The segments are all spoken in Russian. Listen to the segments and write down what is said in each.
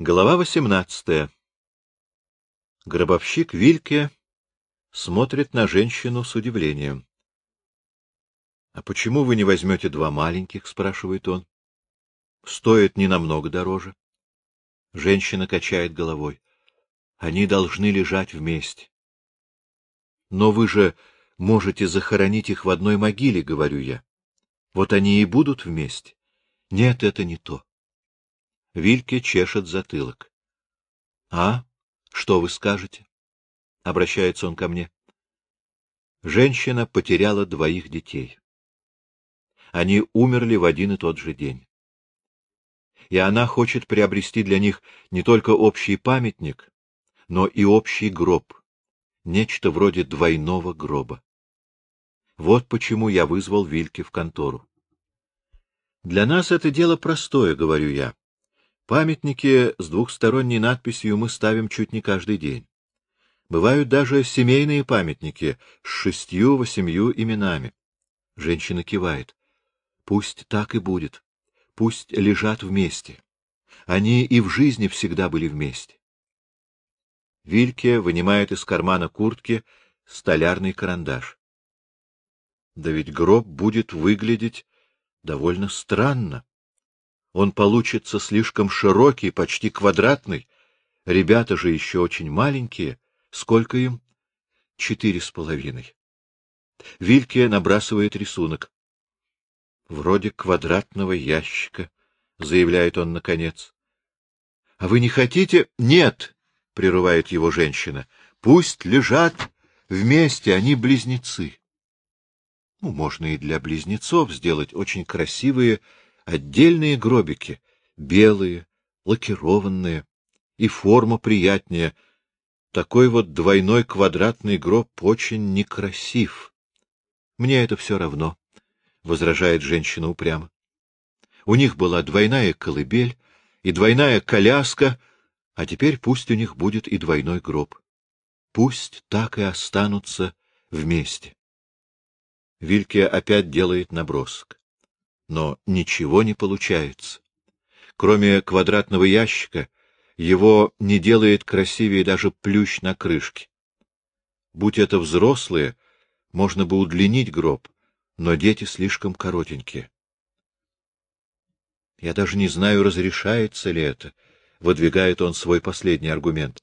Глава восемнадцатая. Гробовщик Вильке смотрит на женщину с удивлением. — А почему вы не возьмете два маленьких? — спрашивает он. — Стоит не намного дороже. Женщина качает головой. Они должны лежать вместе. — Но вы же можете захоронить их в одной могиле, — говорю я. Вот они и будут вместе. Нет, это не то. Вильке чешет затылок. — А? Что вы скажете? — обращается он ко мне. Женщина потеряла двоих детей. Они умерли в один и тот же день. И она хочет приобрести для них не только общий памятник, но и общий гроб, нечто вроде двойного гроба. Вот почему я вызвал Вильке в контору. Для нас это дело простое, говорю я. Памятники с двухсторонней надписью мы ставим чуть не каждый день. Бывают даже семейные памятники с шестью-восемью именами. Женщина кивает. Пусть так и будет. Пусть лежат вместе. Они и в жизни всегда были вместе. Вильке вынимает из кармана куртки столярный карандаш. Да ведь гроб будет выглядеть довольно странно. Он получится слишком широкий, почти квадратный. Ребята же еще очень маленькие. Сколько им? Четыре с половиной. Вильке набрасывает рисунок. Вроде квадратного ящика, — заявляет он наконец. — А вы не хотите? — Нет, — прерывает его женщина. — Пусть лежат вместе, они близнецы. Ну, можно и для близнецов сделать очень красивые Отдельные гробики, белые, лакированные, и форма приятнее. Такой вот двойной квадратный гроб очень некрасив. Мне это все равно, — возражает женщина упрямо. У них была двойная колыбель и двойная коляска, а теперь пусть у них будет и двойной гроб. Пусть так и останутся вместе. Вильке опять делает набросок но ничего не получается. Кроме квадратного ящика, его не делает красивее даже плющ на крышке. Будь это взрослые, можно бы удлинить гроб, но дети слишком коротенькие. Я даже не знаю, разрешается ли это, — выдвигает он свой последний аргумент.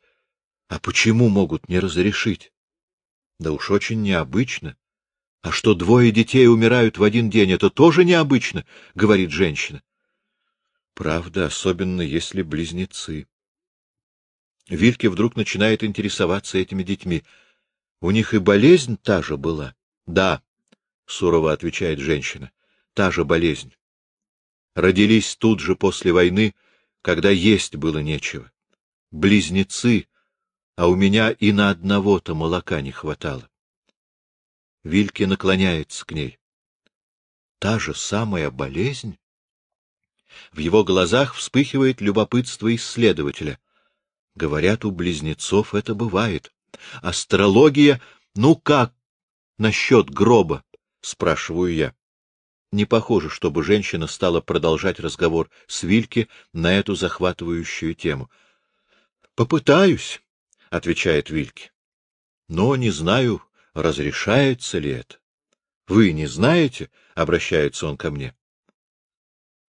А почему могут не разрешить? Да уж очень необычно. А что двое детей умирают в один день, это тоже необычно, — говорит женщина. Правда, особенно если близнецы. Вильке вдруг начинает интересоваться этими детьми. У них и болезнь та же была? — Да, — сурово отвечает женщина, — та же болезнь. Родились тут же после войны, когда есть было нечего. Близнецы, а у меня и на одного-то молока не хватало. Вильке наклоняется к ней. Та же самая болезнь? В его глазах вспыхивает любопытство исследователя. Говорят, у близнецов это бывает. Астрология... Ну как насчет гроба? Спрашиваю я. Не похоже, чтобы женщина стала продолжать разговор с Вильке на эту захватывающую тему. — Попытаюсь, — отвечает Вильке. — Но не знаю, разрешается ли это? Вы не знаете? — обращается он ко мне.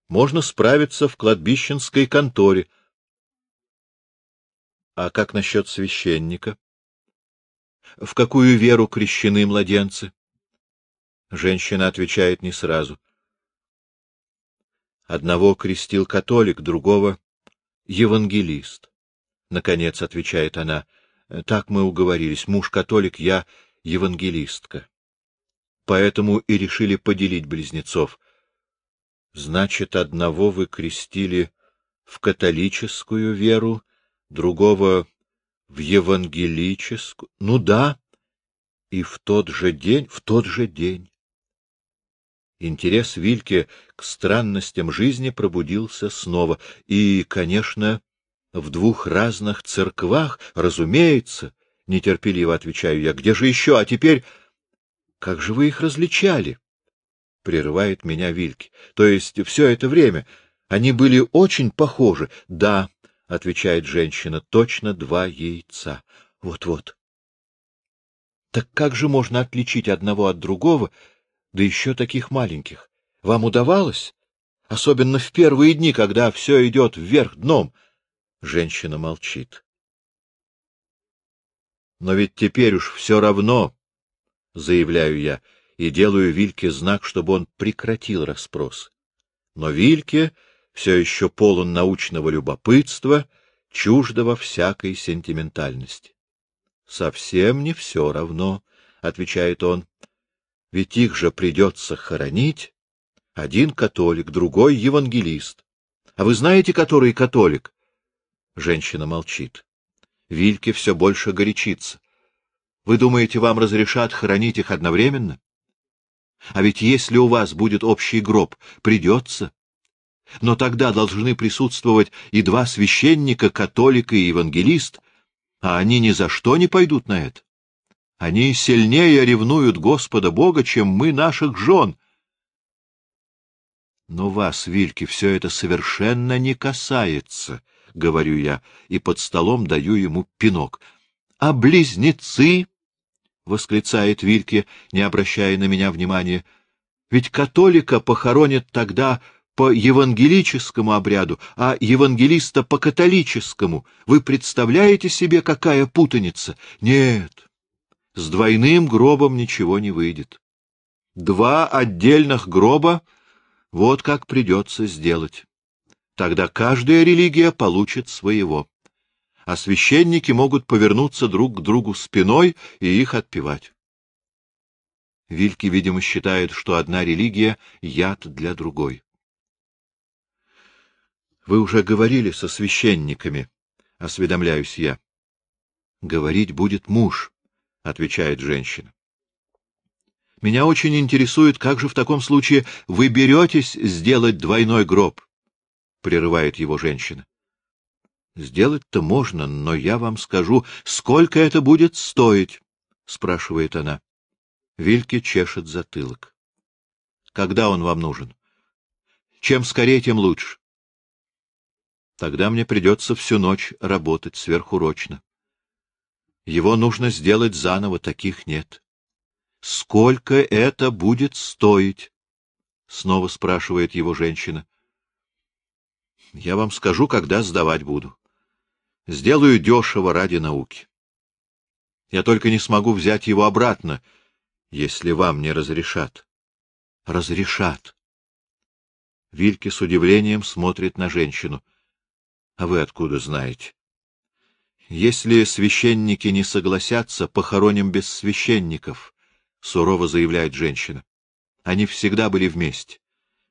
Можно справиться в кладбищенской конторе. А как насчет священника? В какую веру крещены младенцы? Женщина отвечает не сразу. Одного крестил католик, другого — евангелист. Наконец отвечает она. Так мы уговорились. Муж католик, я евангелистка. Поэтому и решили поделить близнецов. Значит, одного вы крестили в католическую веру, другого в евангелическую. Ну да, и в тот же день, в тот же день. Интерес Вильке к странностям жизни пробудился снова. И, конечно, в двух разных церквах, разумеется, — нетерпеливо отвечаю я. — Где же еще? А теперь... — Как же вы их различали? — прерывает меня Вильки. — То есть все это время они были очень похожи. Да, — отвечает женщина, — точно два яйца. Вот-вот. Так как же можно отличить одного от другого, да еще таких маленьких? Вам удавалось? Особенно в первые дни, когда все идет вверх дном. Женщина молчит. Но ведь теперь уж все равно, — заявляю я, и делаю Вильке знак, чтобы он прекратил расспрос. Но Вильке все еще полон научного любопытства, чуждого всякой сентиментальности. — Совсем не все равно, — отвечает он, — ведь их же придется хоронить. Один католик, другой евангелист. А вы знаете, который католик? Женщина молчит. Вильке все больше горячится. Вы думаете, вам разрешат хоронить их одновременно? А ведь если у вас будет общий гроб, придется. Но тогда должны присутствовать и два священника, католик и евангелист, а они ни за что не пойдут на это. Они сильнее ревнуют Господа Бога, чем мы наших жен. Но вас, Вильки, все это совершенно не касается, — говорю я, и под столом даю ему пинок. — А близнецы? — восклицает Вильке, не обращая на меня внимания. — Ведь католика похоронят тогда по евангелическому обряду, а евангелиста по католическому. Вы представляете себе, какая путаница? Нет, с двойным гробом ничего не выйдет. Два отдельных гроба — вот как придется сделать. Тогда каждая религия получит своего. А священники могут повернуться друг к другу спиной и их отпевать. Вильки, видимо, считает, что одна религия — яд для другой. — Вы уже говорили со священниками, — осведомляюсь я. — Говорить будет муж, — отвечает женщина. — Меня очень интересует, как же в таком случае вы беретесь сделать двойной гроб? — прерывает его женщина. — Сделать-то можно, но я вам скажу, сколько это будет стоить, — спрашивает она. Вильке чешет затылок. — Когда он вам нужен? — Чем скорее, тем лучше. Тогда мне придется всю ночь работать сверхурочно. Его нужно сделать заново, таких нет. Сколько это будет стоить? Снова спрашивает его женщина. Я вам скажу, когда сдавать буду. Сделаю дешево ради науки. Я только не смогу взять его обратно, если вам не разрешат. Разрешат. Вильке с удивлением смотрит на женщину. А вы откуда знаете? Если священники не согласятся, похороним без священников, — сурово заявляет женщина. Они всегда были вместе.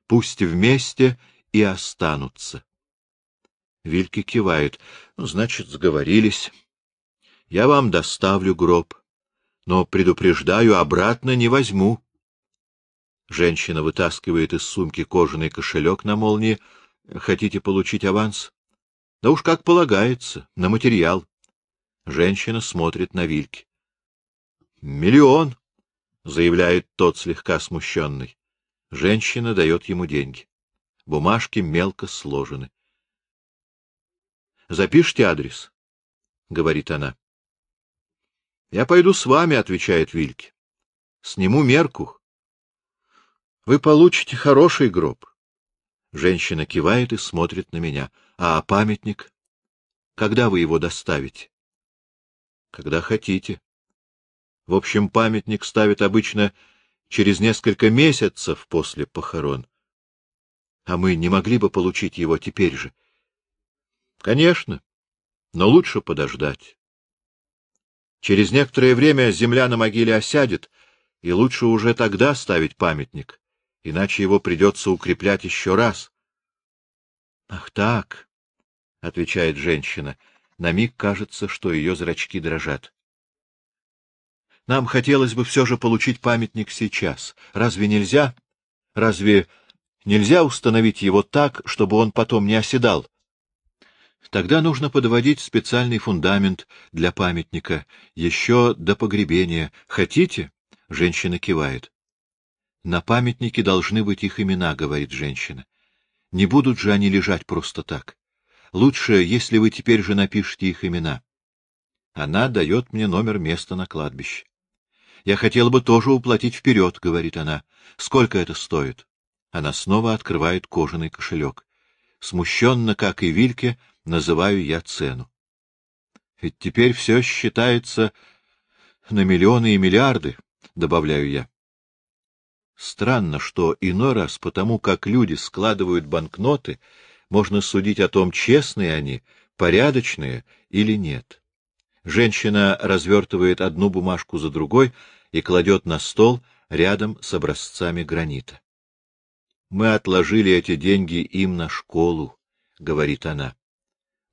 Пусть вместе и останутся. Вильки кивает. Ну, значит, сговорились. Я вам доставлю гроб, но, предупреждаю, обратно не возьму. Женщина вытаскивает из сумки кожаный кошелек на молнии. Хотите получить аванс? Да уж как полагается, на материал. Женщина смотрит на Вильки. Миллион, заявляет тот слегка смущенный. Женщина дает ему деньги. Бумажки мелко сложены. Запишите адрес, говорит она. Я пойду с вами, отвечает Вильки. Сниму мерку. Вы получите хороший гроб. Женщина кивает и смотрит на меня. А памятник? Когда вы его доставите? Когда хотите. В общем, памятник ставят обычно через несколько месяцев после похорон. А мы не могли бы получить его теперь же? Конечно, но лучше подождать. Через некоторое время земля на могиле осядет, и лучше уже тогда ставить памятник иначе его придется укреплять еще раз. — Ах так, — отвечает женщина. На миг кажется, что ее зрачки дрожат. — Нам хотелось бы все же получить памятник сейчас. Разве нельзя? Разве нельзя установить его так, чтобы он потом не оседал? Тогда нужно подводить специальный фундамент для памятника, еще до погребения. Хотите? Женщина кивает. На памятнике должны быть их имена, — говорит женщина. Не будут же они лежать просто так. Лучше, если вы теперь же напишите их имена. Она дает мне номер места на кладбище. Я хотела бы тоже уплатить вперед, — говорит она. Сколько это стоит? Она снова открывает кожаный кошелек. Смущенно, как и Вильке, называю я цену. Ведь теперь все считается на миллионы и миллиарды, — добавляю я. Странно, что иной раз, потому как люди складывают банкноты, можно судить о том, честные они, порядочные или нет. Женщина развертывает одну бумажку за другой и кладет на стол рядом с образцами гранита. Мы отложили эти деньги им на школу, — говорит она.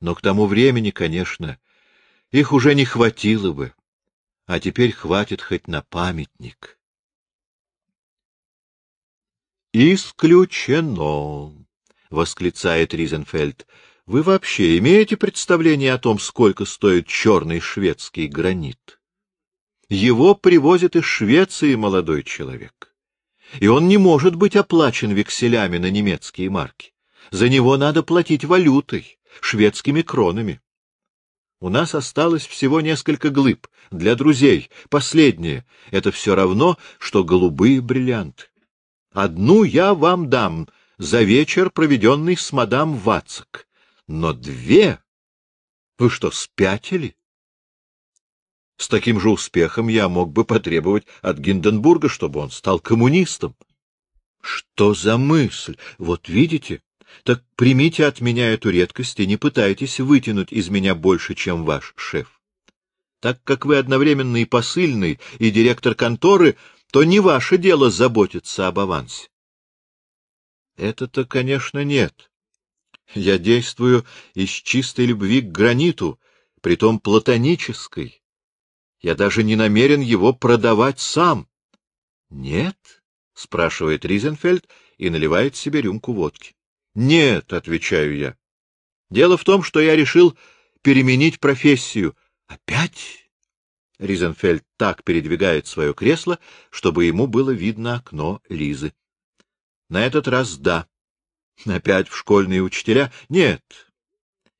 Но к тому времени, конечно, их уже не хватило бы, а теперь хватит хоть на памятник. «Исключено!» — восклицает Ризенфельд. «Вы вообще имеете представление о том, сколько стоит черный шведский гранит? Его привозят из Швеции молодой человек, и он не может быть оплачен векселями на немецкие марки. За него надо платить валютой, шведскими кронами. У нас осталось всего несколько глыб для друзей, последние. Это все равно, что голубые бриллианты. Одну я вам дам за вечер, проведенный с мадам Вацак. Но две? Вы что, спятили? С таким же успехом я мог бы потребовать от Гинденбурга, чтобы он стал коммунистом. Что за мысль? Вот видите? Так примите от меня эту редкость и не пытайтесь вытянуть из меня больше, чем ваш шеф. Так как вы одновременно и посыльный, и директор конторы, то не ваше дело заботиться об авансе. Это-то, конечно, нет. Я действую из чистой любви к граниту, притом платонической. Я даже не намерен его продавать сам. — Нет? — спрашивает Ризенфельд и наливает себе рюмку водки. — Нет, — отвечаю я. Дело в том, что я решил переменить профессию. — Опять? Ризенфельд так передвигает свое кресло, чтобы ему было видно окно Лизы. На этот раз да. Опять в школьные учителя? Нет.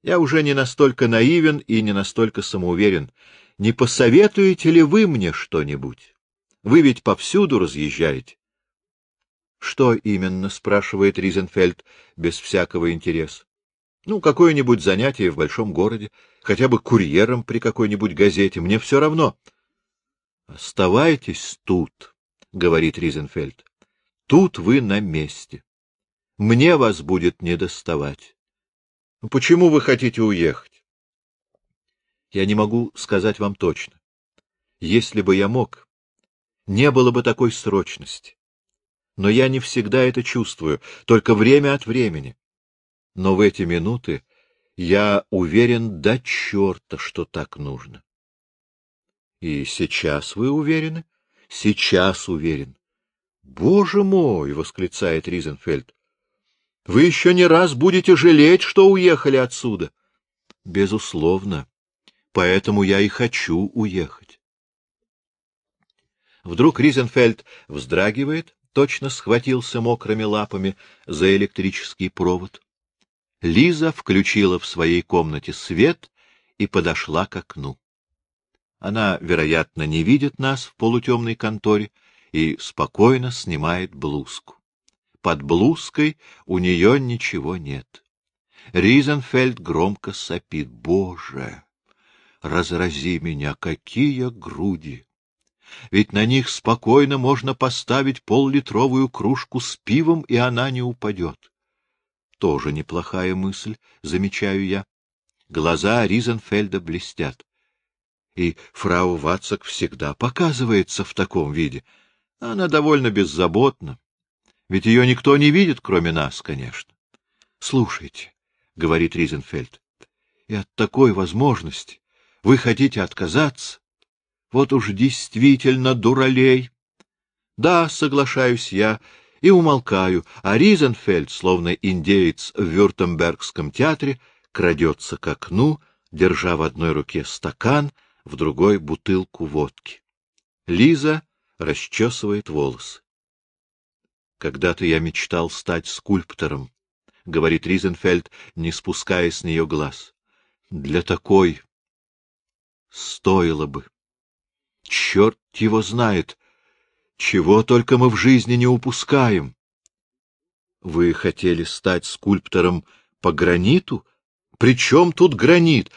Я уже не настолько наивен и не настолько самоуверен. Не посоветуете ли вы мне что-нибудь? Вы ведь повсюду разъезжаете. — Что именно? — спрашивает Ризенфельд без всякого интереса. Ну, какое-нибудь занятие в большом городе, хотя бы курьером при какой-нибудь газете, мне все равно. — Оставайтесь тут, — говорит Ризенфельд. — Тут вы на месте. Мне вас будет недоставать. Почему вы хотите уехать? Я не могу сказать вам точно. Если бы я мог, не было бы такой срочности. Но я не всегда это чувствую, только время от времени но в эти минуты я уверен до черта, что так нужно. — И сейчас вы уверены? — Сейчас уверен. — Боже мой! — восклицает Ризенфельд. — Вы еще не раз будете жалеть, что уехали отсюда. — Безусловно. Поэтому я и хочу уехать. Вдруг Ризенфельд вздрагивает, точно схватился мокрыми лапами за электрический провод. Лиза включила в своей комнате свет и подошла к окну. Она, вероятно, не видит нас в полутемной конторе и спокойно снимает блузку. Под блузкой у нее ничего нет. Ризенфельд громко сопит. Боже, разрази меня, какие груди! Ведь на них спокойно можно поставить поллитровую кружку с пивом, и она не упадет. Тоже неплохая мысль, замечаю я. Глаза Ризенфельда блестят. И фрау Вацак всегда показывается в таком виде. Она довольно беззаботна. Ведь ее никто не видит, кроме нас, конечно. — Слушайте, — говорит Ризенфельд, — и от такой возможности вы хотите отказаться? Вот уж действительно дуралей. Да, соглашаюсь я, и умолкаю, а Ризенфельд, словно индеец в Вюртембергском театре, крадется к окну, держа в одной руке стакан, в другой — бутылку водки. Лиза расчесывает волосы. Когда-то я мечтал стать скульптором, — говорит Ризенфельд, не спуская с нее глаз. — Для такой стоило бы. Черт его знает, чего только мы в жизни не упускаем. Вы хотели стать скульптором по граниту? Причем тут гранит?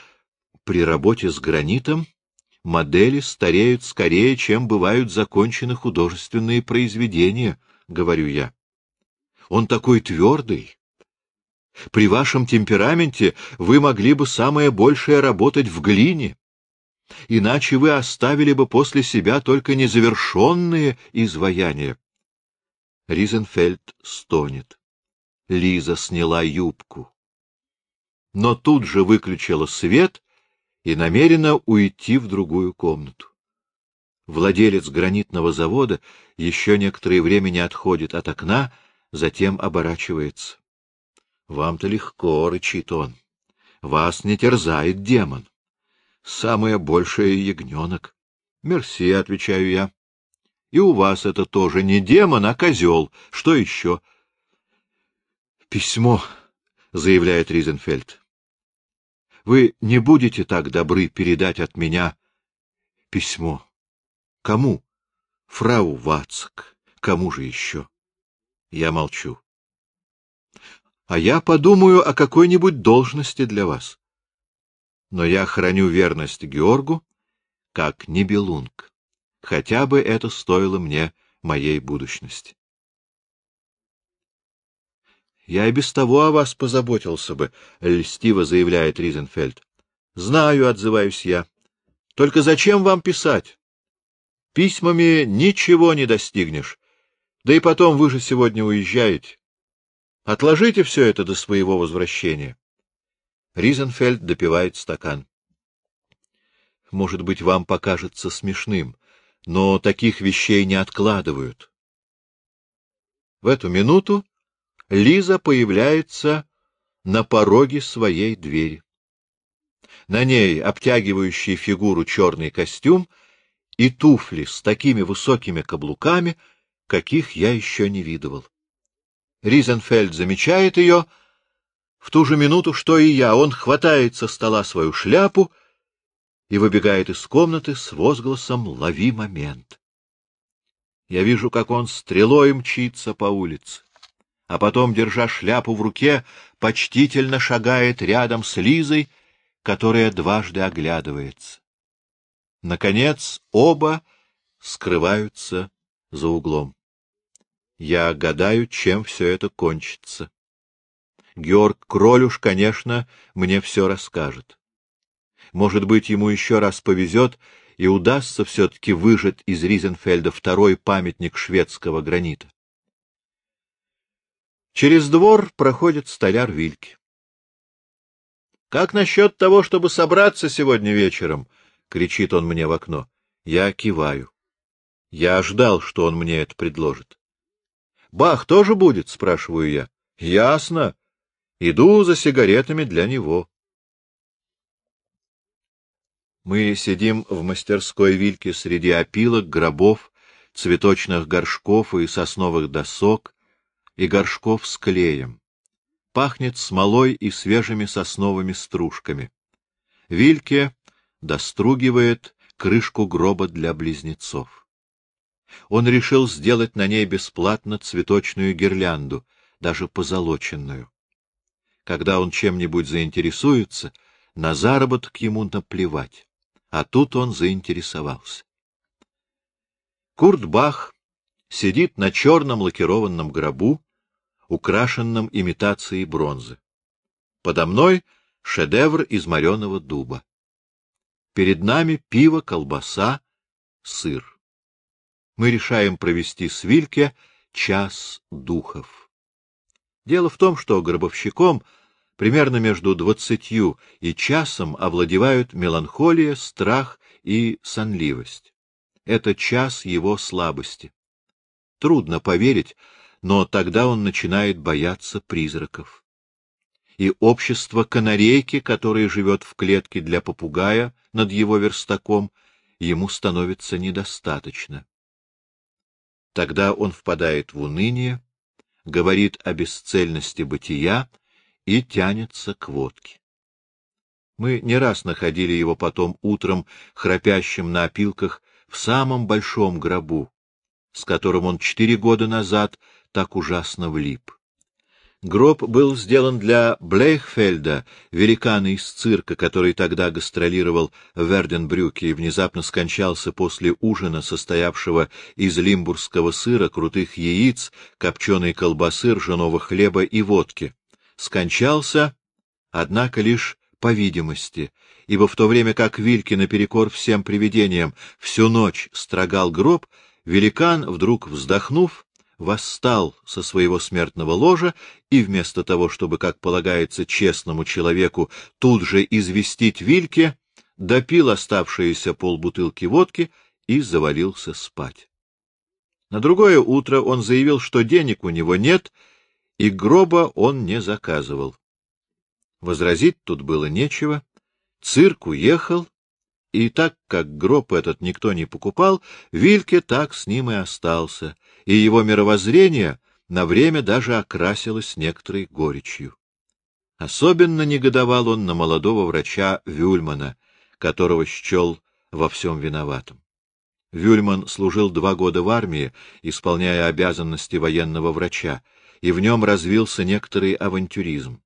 При работе с гранитом модели стареют скорее, чем бывают закончены художественные произведения, — говорю я. Он такой твердый. При вашем темпераменте вы могли бы самое большее работать в глине. Иначе вы оставили бы после себя только незавершенные изваяния. Ризенфельд стонет. Лиза сняла юбку. Но тут же выключила свет и намерена уйти в другую комнату. Владелец гранитного завода еще некоторое время не отходит от окна, затем оборачивается. — Вам-то легко, — рычит он. — Вас не терзает демон. Самое большее ягненок. — Мерси, — отвечаю я. — И у вас это тоже не демон, а козел. Что еще? — Письмо, — заявляет Ризенфельд. — Вы не будете так добры передать от меня письмо? — Кому? — Фрау Вацак. Кому же еще? Я молчу. — А я подумаю о какой-нибудь должности для вас но я храню верность Георгу, как Нибелунг, хотя бы это стоило мне моей будущности. — Я и без того о вас позаботился бы, — льстиво заявляет Ризенфельд. — Знаю, — отзываюсь я. — Только зачем вам писать? Письмами ничего не достигнешь. Да и потом вы же сегодня уезжаете. Отложите все это до своего возвращения. Ризенфельд допивает стакан. Может быть, вам покажется смешным, но таких вещей не откладывают. В эту минуту Лиза появляется на пороге своей двери. На ней обтягивающий фигуру черный костюм и туфли с такими высокими каблуками, каких я еще не видывал. Ризенфельд замечает ее — в ту же минуту, что и я, он хватает со стола свою шляпу и выбегает из комнаты с возгласом «Лови момент!». Я вижу, как он стрелой мчится по улице, а потом, держа шляпу в руке, почтительно шагает рядом с Лизой, которая дважды оглядывается. Наконец, оба скрываются за углом. Я гадаю, чем все это кончится. Георг Кролюш, конечно, мне все расскажет. Может быть, ему еще раз повезет, и удастся все-таки выжать из Ризенфельда второй памятник шведского гранита. Через двор проходит столяр Вильки. — Как насчет того, чтобы собраться сегодня вечером? — кричит он мне в окно. Я киваю. Я ждал, что он мне это предложит. — Бах тоже будет? — спрашиваю я. — Ясно. Иду за сигаретами для него. Мы сидим в мастерской вильке среди опилок, гробов, цветочных горшков и сосновых досок, и горшков с клеем. Пахнет смолой и свежими сосновыми стружками. Вильке достругивает крышку гроба для близнецов. Он решил сделать на ней бесплатно цветочную гирлянду, даже позолоченную. Когда он чем-нибудь заинтересуется, на заработок ему наплевать. А тут он заинтересовался. Курт Бах сидит на черном лакированном гробу, украшенном имитацией бронзы. Подо мной шедевр из мореного дуба. Перед нами пиво, колбаса, сыр. Мы решаем провести с Вильке час духов. Дело в том, что гробовщиком примерно между двадцатью и часом овладевают меланхолия, страх и сонливость. Это час его слабости. Трудно поверить, но тогда он начинает бояться призраков. И общество канарейки, которое живет в клетке для попугая над его верстаком, ему становится недостаточно. Тогда он впадает в уныние, говорит о бесцельности бытия и тянется к водке. Мы не раз находили его потом утром, храпящим на опилках, в самом большом гробу, с которым он четыре года назад так ужасно влип. Гроб был сделан для Блейхфельда, великана из цирка, который тогда гастролировал в Верденбрюке и внезапно скончался после ужина, состоявшего из лимбургского сыра, крутых яиц, копченой колбасы, ржаного хлеба и водки. Скончался, однако, лишь по видимости, ибо в то время как Вильки наперекор всем привидениям всю ночь строгал гроб, великан, вдруг вздохнув, восстал со своего смертного ложа и вместо того, чтобы, как полагается честному человеку, тут же известить Вильке, допил оставшиеся полбутылки водки и завалился спать. На другое утро он заявил, что денег у него нет, и гроба он не заказывал. Возразить тут было нечего. Цирк уехал, и так как гроб этот никто не покупал, Вильке так с ним и остался, и его мировоззрение на время даже окрасилось некоторой горечью. Особенно негодовал он на молодого врача Вюльмана, которого счел во всем виноватым. Вюльман служил два года в армии, исполняя обязанности военного врача, и в нем развился некоторый авантюризм.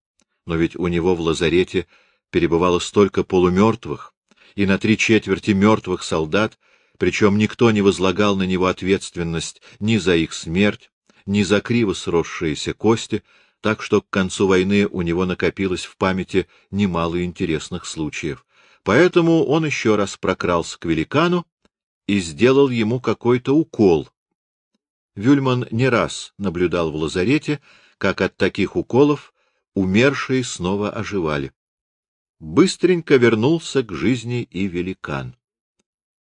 Но ведь у него в лазарете перебывало столько полумертвых, и на три четверти мертвых солдат, причем никто не возлагал на него ответственность ни за их смерть, ни за криво сросшиеся кости, так что к концу войны у него накопилось в памяти немало интересных случаев. Поэтому он еще раз прокрался к великану и сделал ему какой-то укол. Вюльман не раз наблюдал в лазарете, как от таких уколов умершие снова оживали быстренько вернулся к жизни и великан.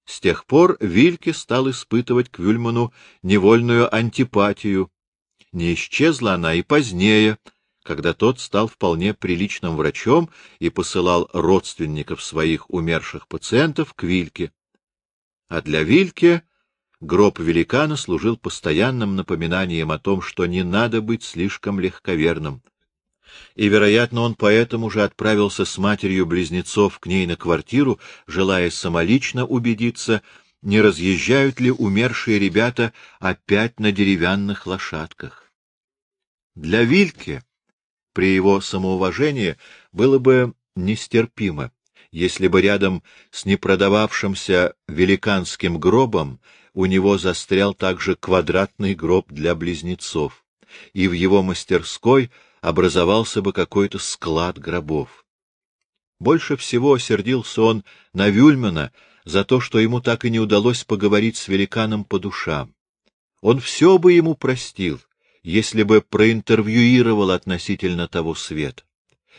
С тех пор Вильке стал испытывать к Вюльману невольную антипатию. Не исчезла она и позднее, когда тот стал вполне приличным врачом и посылал родственников своих умерших пациентов к Вильке. А для Вильке гроб великана служил постоянным напоминанием о том, что не надо быть слишком легковерным — и, вероятно, он поэтому же отправился с матерью близнецов к ней на квартиру, желая самолично убедиться, не разъезжают ли умершие ребята опять на деревянных лошадках. Для Вильке при его самоуважении было бы нестерпимо, если бы рядом с непродававшимся великанским гробом у него застрял также квадратный гроб для близнецов, и в его мастерской — образовался бы какой-то склад гробов. Больше всего сердился он на Вюльмана за то, что ему так и не удалось поговорить с великаном по душам. Он все бы ему простил, если бы проинтервьюировал относительно того света.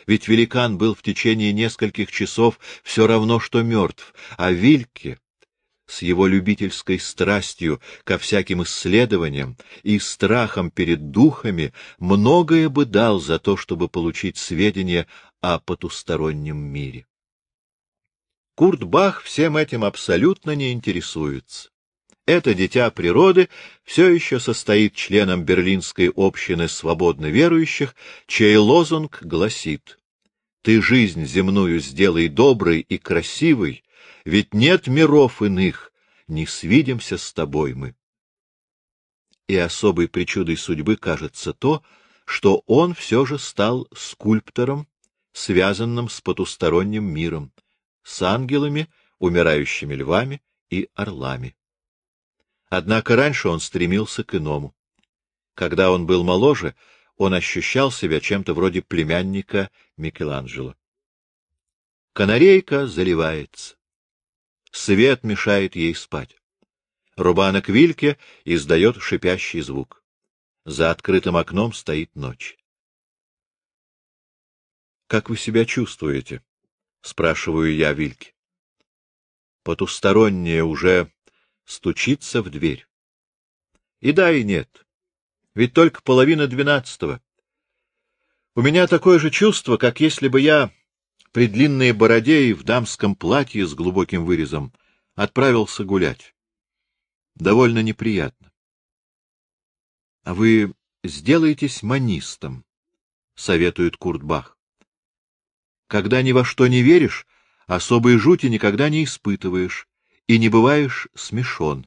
Ведь великан был в течение нескольких часов все равно, что мертв, а Вильке с его любительской страстью ко всяким исследованиям и страхом перед духами многое бы дал за то, чтобы получить сведения о потустороннем мире. Курт Бах всем этим абсолютно не интересуется. Это дитя природы все еще состоит членом Берлинской общины свободно верующих, чей лозунг гласит «Ты жизнь земную сделай доброй и красивой, ведь нет миров иных, не свидимся с тобой мы. И особой причудой судьбы кажется то, что он все же стал скульптором, связанным с потусторонним миром, с ангелами, умирающими львами и орлами. Однако раньше он стремился к иному. Когда он был моложе, он ощущал себя чем-то вроде племянника Микеланджело. Канарейка заливается. Свет мешает ей спать. Рубанок Вильке издает шипящий звук. За открытым окном стоит ночь. — Как вы себя чувствуете? — спрашиваю я Вильке. Потустороннее уже стучится в дверь. И да, и нет. Ведь только половина двенадцатого. У меня такое же чувство, как если бы я при длинной бороде и в дамском платье с глубоким вырезом, отправился гулять. Довольно неприятно. — А вы сделайтесь манистом, — советует Куртбах. Когда ни во что не веришь, особой жути никогда не испытываешь и не бываешь смешон.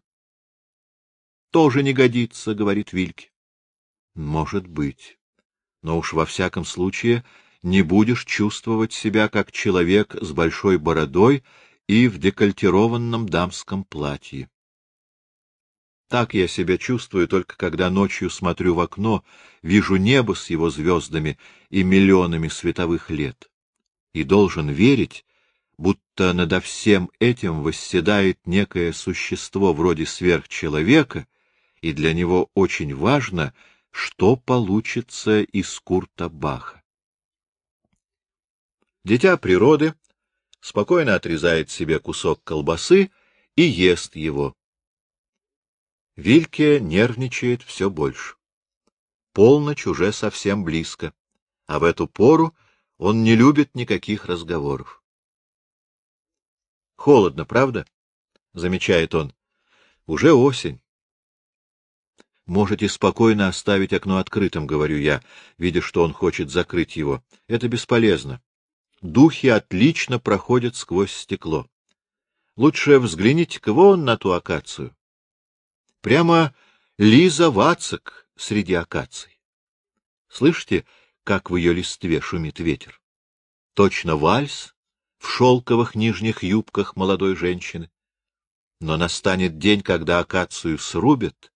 — Тоже не годится, — говорит Вильке. — Может быть. Но уж во всяком случае не будешь чувствовать себя как человек с большой бородой и в декольтированном дамском платье. Так я себя чувствую только когда ночью смотрю в окно, вижу небо с его звездами и миллионами световых лет. И должен верить, будто надо всем этим восседает некое существо вроде сверхчеловека, и для него очень важно, что получится из Курта Баха. Дитя природы спокойно отрезает себе кусок колбасы и ест его. Вильке нервничает все больше. Полночь уже совсем близко, а в эту пору он не любит никаких разговоров. Холодно, правда? — замечает он. — Уже осень. Можете спокойно оставить окно открытым, — говорю я, видя, что он хочет закрыть его. Это бесполезно. Духи отлично проходят сквозь стекло. Лучше взгляните-ка вон на ту акацию. Прямо Лиза Вацак среди акаций. Слышите, как в ее листве шумит ветер? Точно вальс в шелковых нижних юбках молодой женщины. Но настанет день, когда акацию срубят,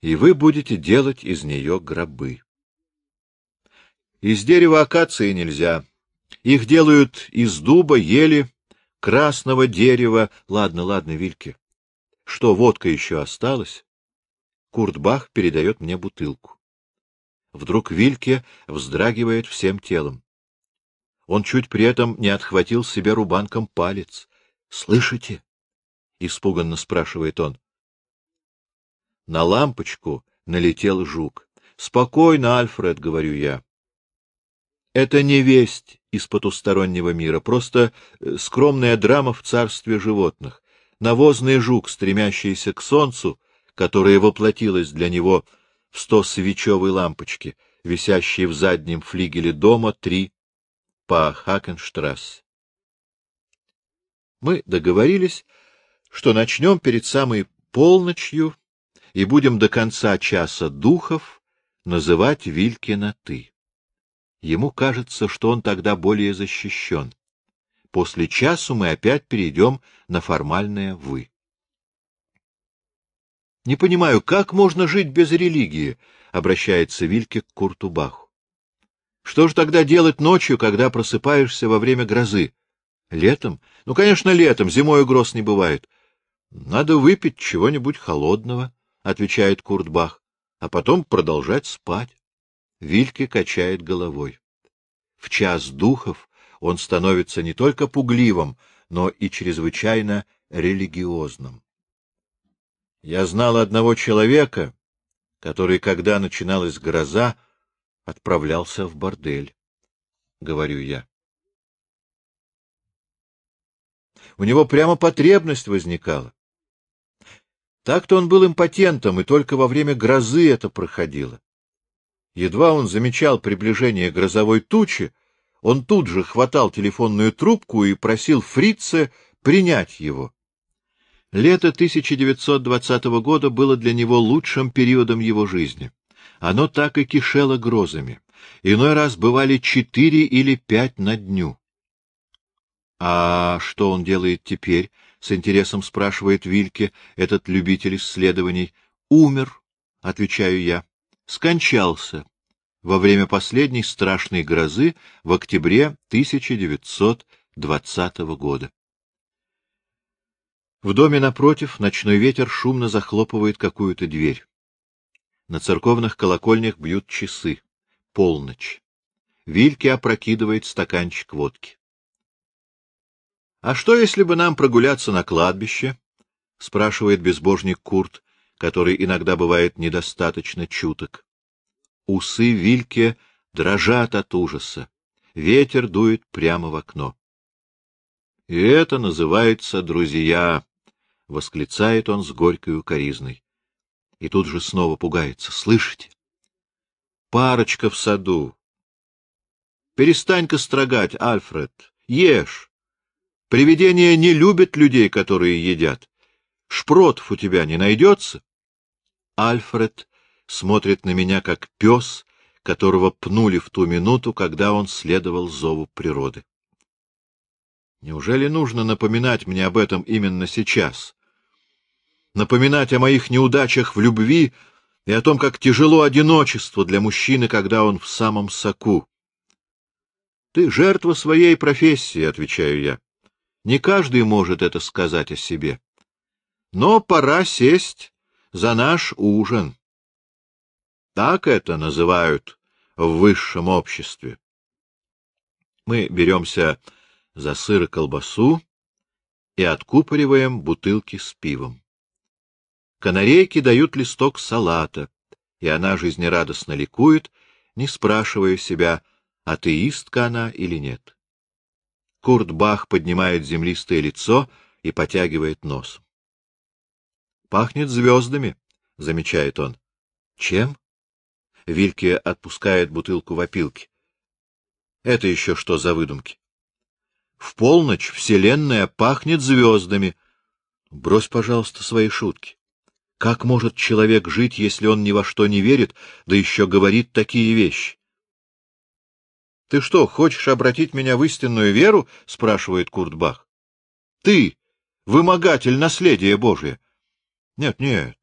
и вы будете делать из нее гробы. Из дерева акации нельзя, их делают из дуба, ели, красного дерева. Ладно, ладно, Вильке. Что, водка еще осталась? Куртбах передает мне бутылку. Вдруг Вильке вздрагивает всем телом. Он чуть при этом не отхватил себе рубанком палец. — Слышите? — испуганно спрашивает он. На лампочку налетел жук. — Спокойно, Альфред, — говорю я. Это не весть из потустороннего мира, просто э, скромная драма в царстве животных. Навозный жук, стремящийся к солнцу, которое воплотилось для него в сто свечевой лампочки, висящей в заднем флигеле дома три по Хакенштрассе. Мы договорились, что начнем перед самой полночью и будем до конца часа духов называть Вилькина «ты». Ему кажется, что он тогда более защищен. После часу мы опять перейдем на формальное «вы». — Не понимаю, как можно жить без религии? — обращается Вильке к Курту Баху. — Что же тогда делать ночью, когда просыпаешься во время грозы? Летом? Ну, конечно, летом, зимой гроз не бывает. — Надо выпить чего-нибудь холодного, — отвечает Куртбах, — а потом продолжать спать. Вильке качает головой. В час духов он становится не только пугливым, но и чрезвычайно религиозным. Я знал одного человека, который, когда начиналась гроза, отправлялся в бордель, — говорю я. У него прямо потребность возникала. Так-то он был импотентом, и только во время грозы это проходило. Едва он замечал приближение грозовой тучи, он тут же хватал телефонную трубку и просил фрица принять его. Лето 1920 года было для него лучшим периодом его жизни. Оно так и кишело грозами. Иной раз бывали четыре или пять на дню. — А что он делает теперь? — с интересом спрашивает Вильке, этот любитель исследований. — Умер, — отвечаю я скончался во время последней страшной грозы в октябре 1920 года. В доме напротив ночной ветер шумно захлопывает какую-то дверь. На церковных колокольнях бьют часы. Полночь. Вильке опрокидывает стаканчик водки. — А что, если бы нам прогуляться на кладбище? — спрашивает безбожник Курт который иногда бывает недостаточно чуток. Усы Вильке дрожат от ужаса. Ветер дует прямо в окно. — И это называется «друзья», — восклицает он с горькой укоризной. И тут же снова пугается. — Слышите? парочка в саду. Перестань-ка строгать, Альфред. Ешь. Привидения не любят людей, которые едят. Шпротов у тебя не найдется? Альфред смотрит на меня, как пес, которого пнули в ту минуту, когда он следовал зову природы. Неужели нужно напоминать мне об этом именно сейчас? Напоминать о моих неудачах в любви и о том, как тяжело одиночество для мужчины, когда он в самом соку. Ты жертва своей профессии, — отвечаю я. Не каждый может это сказать о себе. Но пора сесть за наш ужин. Так это называют в высшем обществе. Мы беремся за сыр и колбасу и откупориваем бутылки с пивом. Канарейки дают листок салата, и она жизнерадостно ликует, не спрашивая себя, атеистка она или нет. Курт Бах поднимает землистое лицо и потягивает нос. Пахнет звездами, — замечает он. — Чем? Вильке отпускает бутылку в опилки. — Это еще что за выдумки? — В полночь вселенная пахнет звездами. Брось, пожалуйста, свои шутки. Как может человек жить, если он ни во что не верит, да еще говорит такие вещи? — Ты что, хочешь обратить меня в истинную веру? — спрашивает Куртбах. — Ты, вымогатель наследия Божия. — Нет, нет.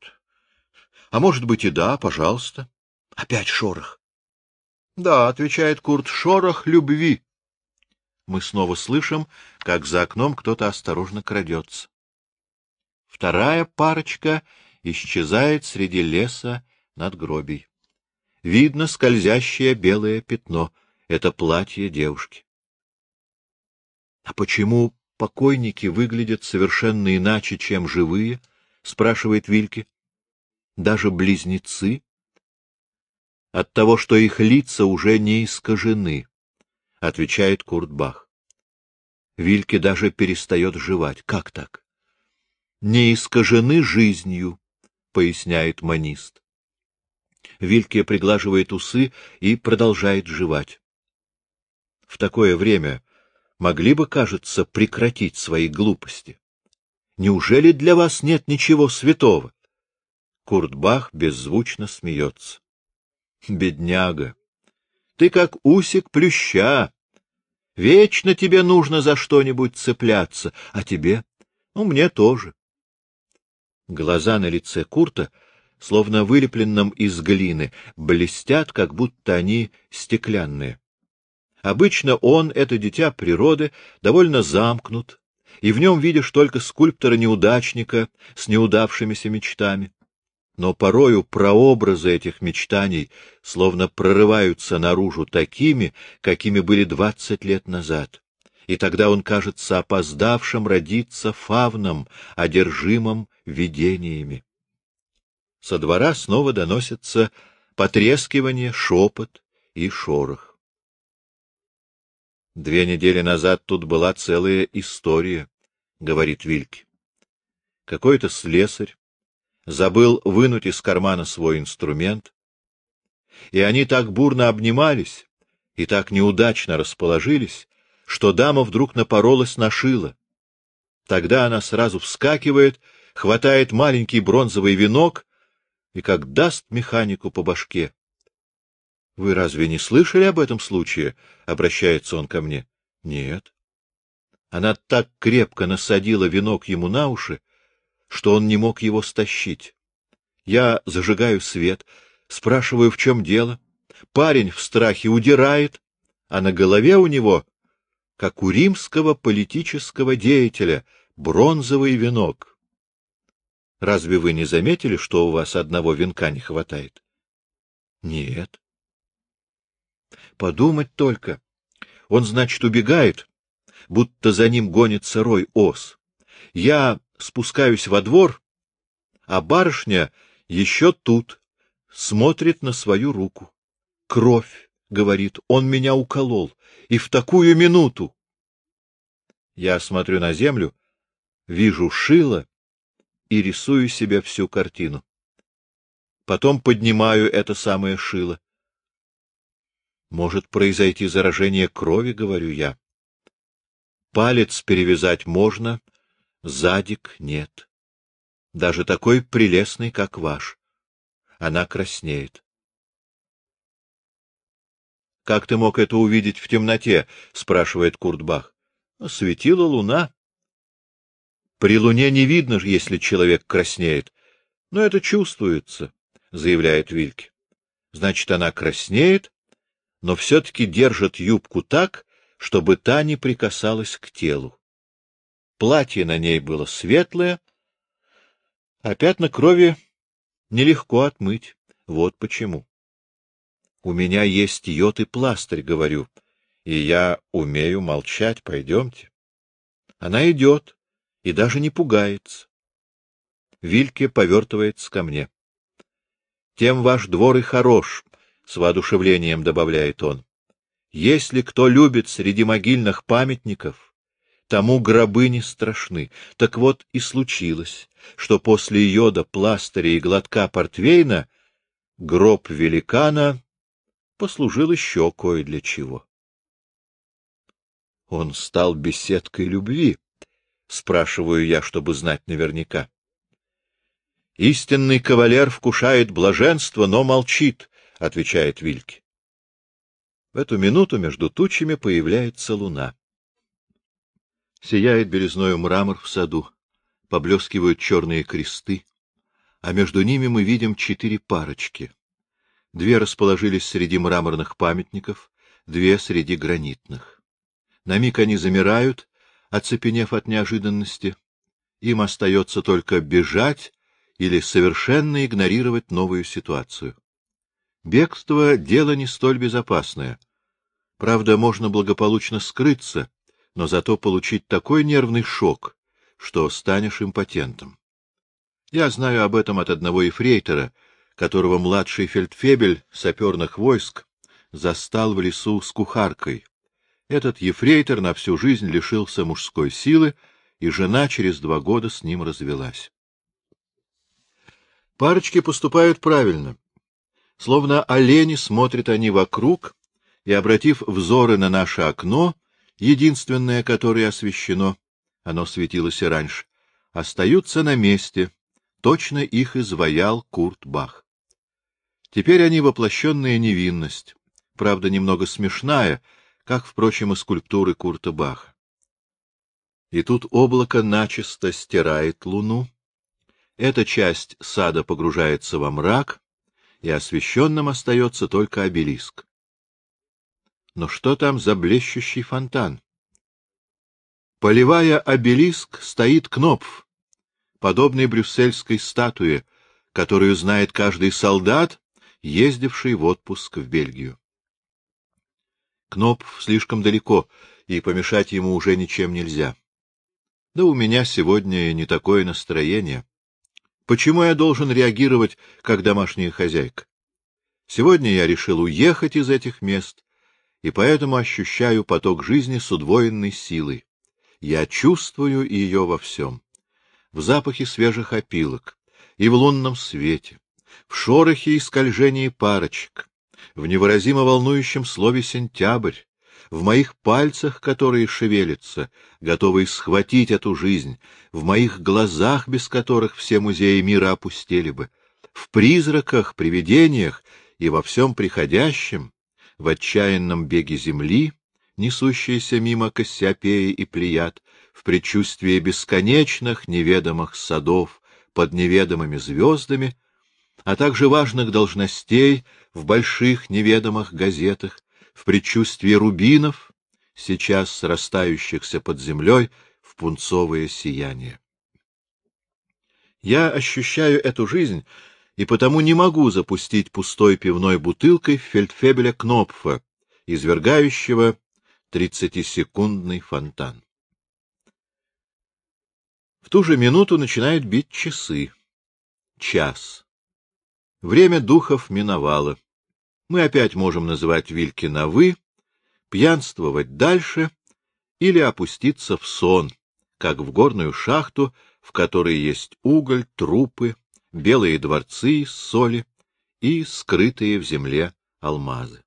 А может быть и да, пожалуйста. Опять шорох. — Да, — отвечает Курт, — шорох любви. Мы снова слышим, как за окном кто-то осторожно крадется. Вторая парочка исчезает среди леса над гробей. Видно скользящее белое пятно. Это платье девушки. — А почему покойники выглядят совершенно иначе, чем живые? — спрашивает Вильке. — Даже близнецы? — От того, что их лица уже не искажены, — отвечает Куртбах. Вильке даже перестает жевать. Как так? — Не искажены жизнью, — поясняет манист. Вильке приглаживает усы и продолжает жевать. В такое время могли бы, кажется, прекратить свои глупости. Неужели для вас нет ничего святого? Куртбах беззвучно смеется. Бедняга, ты как усик плюща. Вечно тебе нужно за что-нибудь цепляться, а тебе? Ну, мне тоже. Глаза на лице Курта, словно вылепленном из глины, блестят, как будто они стеклянные. Обычно он, это дитя природы, довольно замкнут, и в нем видишь только скульптора-неудачника с неудавшимися мечтами. Но порою прообразы этих мечтаний словно прорываются наружу такими, какими были двадцать лет назад и тогда он кажется опоздавшим родиться фавном, одержимым видениями. Со двора снова доносится потрескивание, шепот и шорох. Две недели назад тут была целая история, — говорит Вильки. Какой-то слесарь забыл вынуть из кармана свой инструмент, и они так бурно обнимались и так неудачно расположились, что дама вдруг напоролась на шило. Тогда она сразу вскакивает, хватает маленький бронзовый венок и как даст механику по башке. — Вы разве не слышали об этом случае? — обращается он ко мне. — Нет. Она так крепко насадила венок ему на уши, что он не мог его стащить. Я зажигаю свет, спрашиваю, в чем дело. Парень в страхе удирает, а на голове у него как у римского политического деятеля, бронзовый венок. Разве вы не заметили, что у вас одного венка не хватает? Нет. Подумать только. Он, значит, убегает, будто за ним гонится рой ос. Я спускаюсь во двор, а барышня еще тут, смотрит на свою руку. Кровь, говорит, он меня уколол и в такую минуту. Я смотрю на землю, вижу шило и рисую себе всю картину. Потом поднимаю это самое шило. Может произойти заражение крови, говорю я. Палец перевязать можно, задик нет. Даже такой прелестный, как ваш. Она краснеет. — Как ты мог это увидеть в темноте? — спрашивает Куртбах. — Светила луна. При луне не видно, если человек краснеет. Но это чувствуется, — заявляет Вильке. Значит, она краснеет, но все-таки держит юбку так, чтобы та не прикасалась к телу. Платье на ней было светлое, а пятна крови нелегко отмыть. Вот почему. У меня есть йод и пластырь, говорю, и я умею молчать, пойдемте. Она идет и даже не пугается. Вильке повертывается ко мне. Тем ваш двор и хорош, — с воодушевлением добавляет он. Если кто любит среди могильных памятников, тому гробы не страшны. Так вот и случилось, что после йода, пластыря и глотка портвейна гроб великана послужил еще кое для чего. Он стал беседкой любви, спрашиваю я, чтобы знать наверняка. Истинный кавалер вкушает блаженство, но молчит, отвечает Вильки. В эту минуту между тучами появляется луна. Сияет березною мрамор в саду, поблескивают черные кресты, а между ними мы видим четыре парочки. Две расположились среди мраморных памятников, две среди гранитных. На миг они замирают, оцепенев от неожиданности. Им остается только бежать или совершенно игнорировать новую ситуацию. Бегство — дело не столь безопасное. Правда, можно благополучно скрыться, но зато получить такой нервный шок, что станешь импотентом. Я знаю об этом от одного ефрейтора, которого младший фельдфебель саперных войск застал в лесу с кухаркой. Этот ефрейтор на всю жизнь лишился мужской силы, и жена через два года с ним развелась. Парочки поступают правильно. Словно олени смотрят они вокруг, и, обратив взоры на наше окно, единственное, которое освещено, оно светилось и раньше, остаются на месте, точно их изваял Курт Бах. Теперь они воплощенная невинность, правда, немного смешная, как, впрочем, и скульптуры Курта Баха. И тут облако начисто стирает луну, эта часть сада погружается во мрак, и освещенным остается только обелиск. Но что там за блещущий фонтан? Поливая обелиск, стоит Кнопф, подобный брюссельской статуе, которую знает каждый солдат, ездивший в отпуск в Бельгию. Кнопф слишком далеко, и помешать ему уже ничем нельзя. Да у меня сегодня не такое настроение. Почему я должен реагировать как домашняя хозяйка? Сегодня я решил уехать из этих мест, и поэтому ощущаю поток жизни с удвоенной силой. Я чувствую ее во всем. В запахе свежих опилок и в лунном свете, в шорохе и скольжении парочек, в невыразимо волнующем слове «сентябрь», в моих пальцах, которые шевелятся, готовые схватить эту жизнь, в моих глазах, без которых все музеи мира опустели бы, в призраках, привидениях и во всем приходящем, в отчаянном беге земли, несущейся мимо Кассиопеи и Плеяд, в предчувствии бесконечных неведомых садов под неведомыми звездами, а также важных должностей в больших неведомых газетах, в предчувствии рубинов, сейчас срастающихся под землей в пунцовое сияние. Я ощущаю эту жизнь и потому не могу запустить пустой пивной бутылкой фельдфебеля Кнопфа, извергающего тридцатисекундный фонтан. В ту же минуту начинают бить часы. Час. Время духов миновало мы опять можем называть Вильки на «вы», пьянствовать дальше или опуститься в сон, как в горную шахту, в которой есть уголь, трупы, белые дворцы из соли и скрытые в земле алмазы.